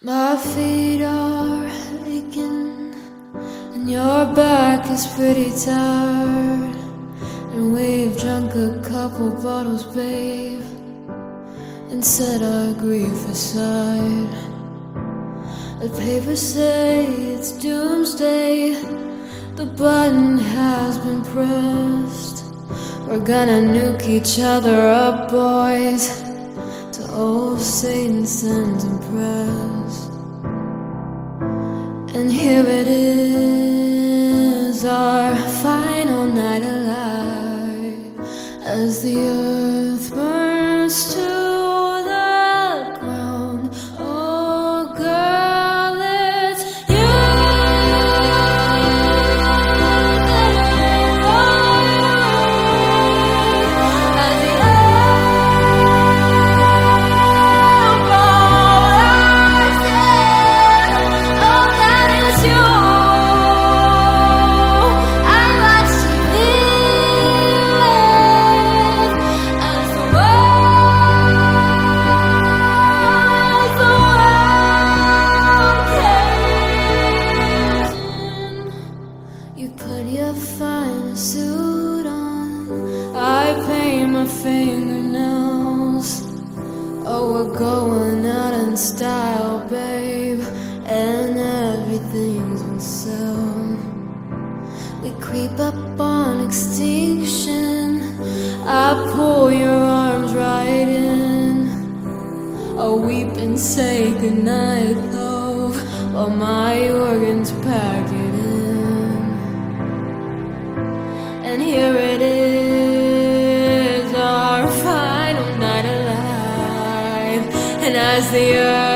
My feet are aching, and your back is pretty tired. And we've drunk a couple bottles, babe, and set our grief aside. The papers say it's doomsday, the button has been pressed. We're gonna nuke each other up, boys. Old Satan sends impressed. And here it is, our final night alive, as the earth burns to You put your finest suit on. I paint my fingernails. Oh, we're going out in style, babe, and everything's on sale. We creep up on extinction. I pull your arms right in. Oh, I weep and say goodnight, love, while my organs pack as the earth